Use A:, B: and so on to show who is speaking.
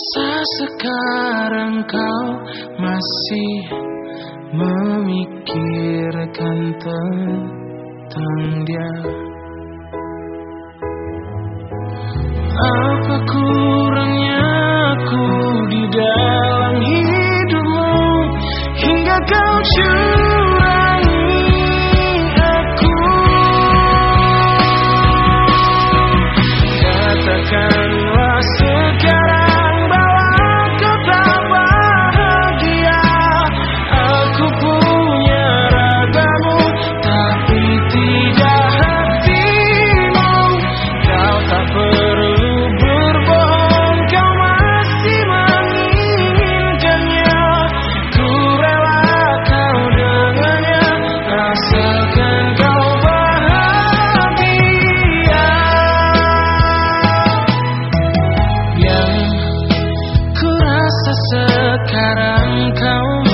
A: rasa sekarang kau masih memikirkan tentang dia. Apa ku sekarang kau